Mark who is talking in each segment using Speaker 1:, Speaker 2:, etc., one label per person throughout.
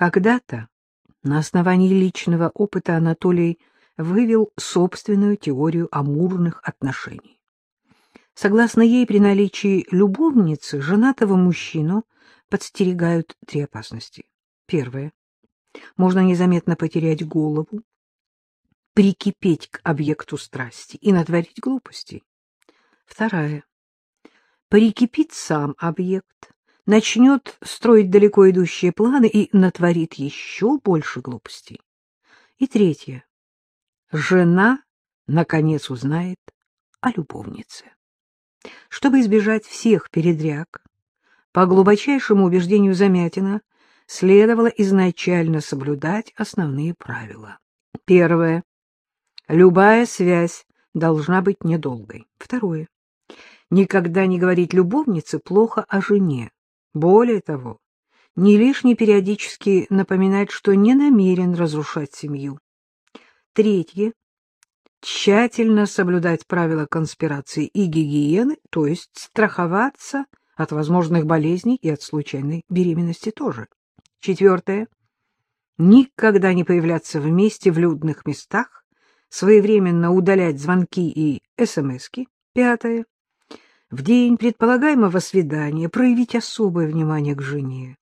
Speaker 1: Когда-то на основании личного опыта Анатолий вывел собственную теорию амурных отношений. Согласно ей, при наличии любовницы женатого мужчину подстерегают три опасности. Первое. Можно незаметно потерять голову, прикипеть к объекту страсти и натворить глупостей. Вторая. Прикипит сам объект, начнет строить далеко идущие планы и натворит еще больше глупостей. И третье. Жена, наконец, узнает о любовнице. Чтобы избежать всех передряг, по глубочайшему убеждению Замятина, следовало изначально соблюдать основные правила. Первое. Любая связь должна быть недолгой. Второе. Никогда не говорить любовнице плохо о жене. Более того, не лишне периодически напоминать, что не намерен разрушать семью. Третье. Тщательно соблюдать правила конспирации и гигиены, то есть страховаться от возможных болезней и от случайной беременности тоже. Четвертое. Никогда не появляться вместе в людных местах, своевременно удалять звонки и СМСки. Пятое. В день предполагаемого свидания проявить особое внимание к жене,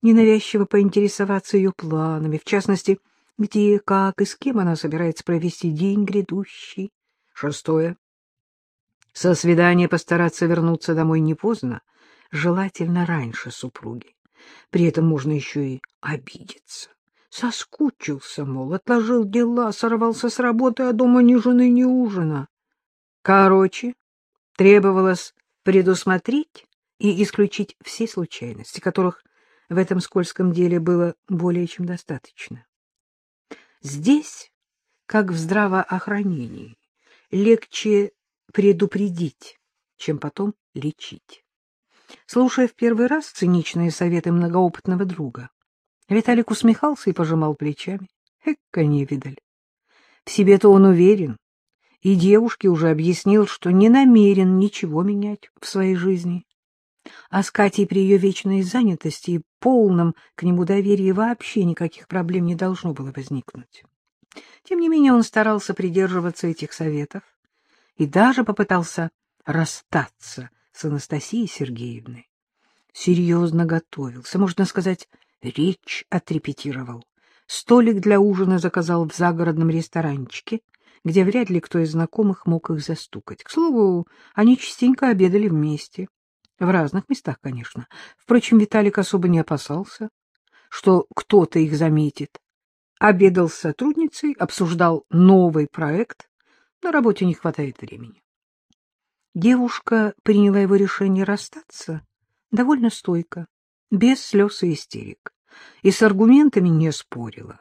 Speaker 1: ненавязчиво поинтересоваться ее планами, в частности, где, как и с кем она собирается провести день грядущий. Шестое. Со свидания постараться вернуться домой не поздно, желательно раньше супруги. При этом можно еще и обидеться. Соскучился, мол, отложил дела, сорвался с работы, а дома ни жены, ни ужина. Короче, требовалось предусмотреть и исключить все случайности, которых в этом скользком деле было более чем достаточно. Здесь, как в здравоохранении, легче предупредить, чем потом лечить. Слушая в первый раз циничные советы многоопытного друга, Виталик усмехался и пожимал плечами. Эка невидаль. В себе-то он уверен, и девушке уже объяснил, что не намерен ничего менять в своей жизни. А с Катей при ее вечной занятости и полном к нему доверии вообще никаких проблем не должно было возникнуть. Тем не менее он старался придерживаться этих советов и даже попытался расстаться с Анастасией Сергеевной. Серьезно готовился, можно сказать, речь отрепетировал. Столик для ужина заказал в загородном ресторанчике, где вряд ли кто из знакомых мог их застукать. К слову, они частенько обедали вместе. В разных местах, конечно. Впрочем, Виталик особо не опасался, что кто-то их заметит. Обедал с сотрудницей, обсуждал новый проект. На работе не хватает времени. Девушка приняла его решение расстаться довольно стойко, без слез и истерик, и с аргументами не спорила.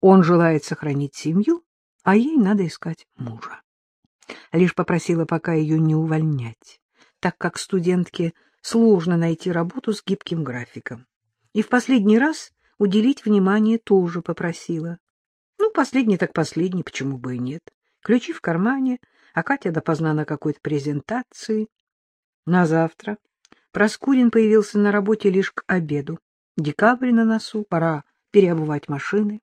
Speaker 1: Он желает сохранить семью, а ей надо искать мужа. Лишь попросила пока ее не увольнять, так как студентке сложно найти работу с гибким графиком. И в последний раз уделить внимание тоже попросила. Ну, последний так последний, почему бы и нет. Ключи в кармане, а Катя допоздна на какой-то презентации. На завтра Проскурин появился на работе лишь к обеду. Декабрь на носу, пора переобувать машины.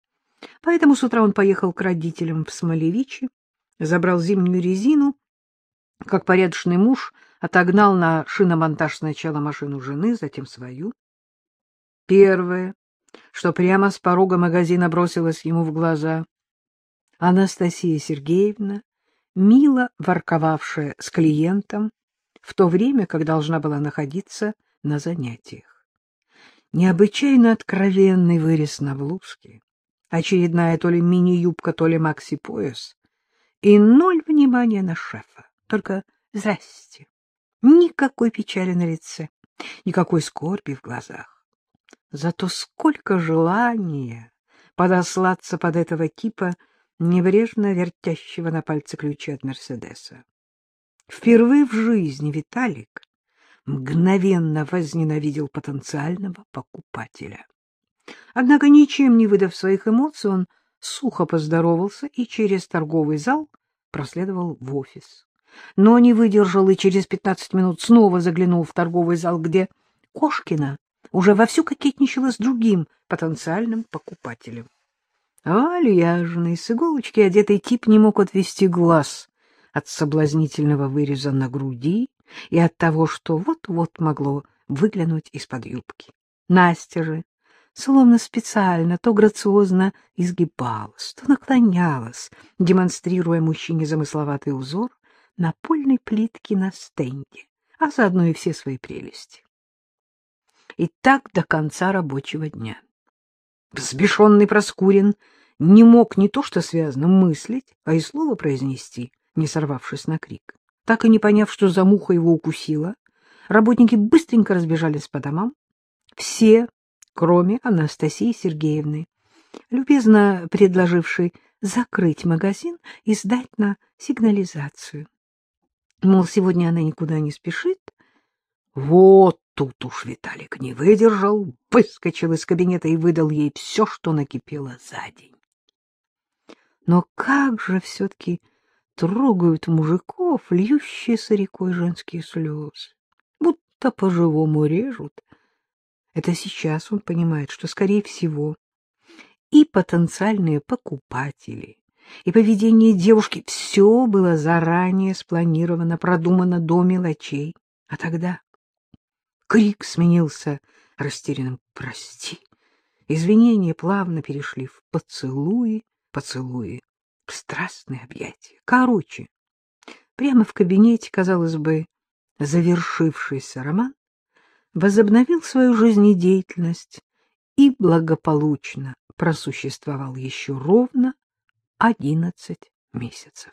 Speaker 1: Поэтому с утра он поехал к родителям в Смолевичи, забрал зимнюю резину, как порядочный муж отогнал на шиномонтаж сначала машину жены, затем свою. Первое, что прямо с порога магазина бросилось ему в глаза, Анастасия Сергеевна, мило ворковавшая с клиентом, в то время, как должна была находиться на занятиях. Необычайно откровенный вырез на блузке, очередная то ли мини-юбка, то ли макси-пояс, и ноль внимания на шефа. Только здрасте. Никакой печали на лице, никакой скорби в глазах. Зато сколько желания подослаться под этого типа, небрежно вертящего на пальце ключи от Мерседеса. Впервые в жизни Виталик мгновенно возненавидел потенциального покупателя. Однако, ничем не выдав своих эмоций, он сухо поздоровался и через торговый зал проследовал в офис. Но не выдержал и через пятнадцать минут снова заглянул в торговый зал, где Кошкина уже вовсю кокетничала с другим потенциальным покупателем. Вальяжный, с иголочки одетый тип не мог отвести глаз от соблазнительного выреза на груди и от того, что вот-вот могло выглянуть из-под юбки. Настя же, словно специально, то грациозно изгибалась, то наклонялась, демонстрируя мужчине замысловатый узор на польной плитке на стенде, а заодно и все свои прелести. И так до конца рабочего дня. Взбешенный Проскурин не мог не то что связано мыслить, а и слово произнести, не сорвавшись на крик. Так и не поняв, что за муха его укусила, работники быстренько разбежались по домам. Все, кроме Анастасии Сергеевны, любезно предложившей закрыть магазин и сдать на сигнализацию. Мол, сегодня она никуда не спешит. Вот тут уж Виталик не выдержал, выскочил из кабинета и выдал ей все, что накипело за день. Но как же все-таки трогают мужиков льющиеся рекой женские слезы, будто по-живому режут. Это сейчас он понимает, что, скорее всего, и потенциальные покупатели, и поведение девушки — все было заранее спланировано, продумано до мелочей. А тогда крик сменился растерянным «прости». Извинения плавно перешли в поцелуи, поцелуи, в страстные объятия. Короче, прямо в кабинете, казалось бы, завершившийся роман возобновил свою жизнедеятельность и благополучно просуществовал еще ровно одиннадцать месяцев.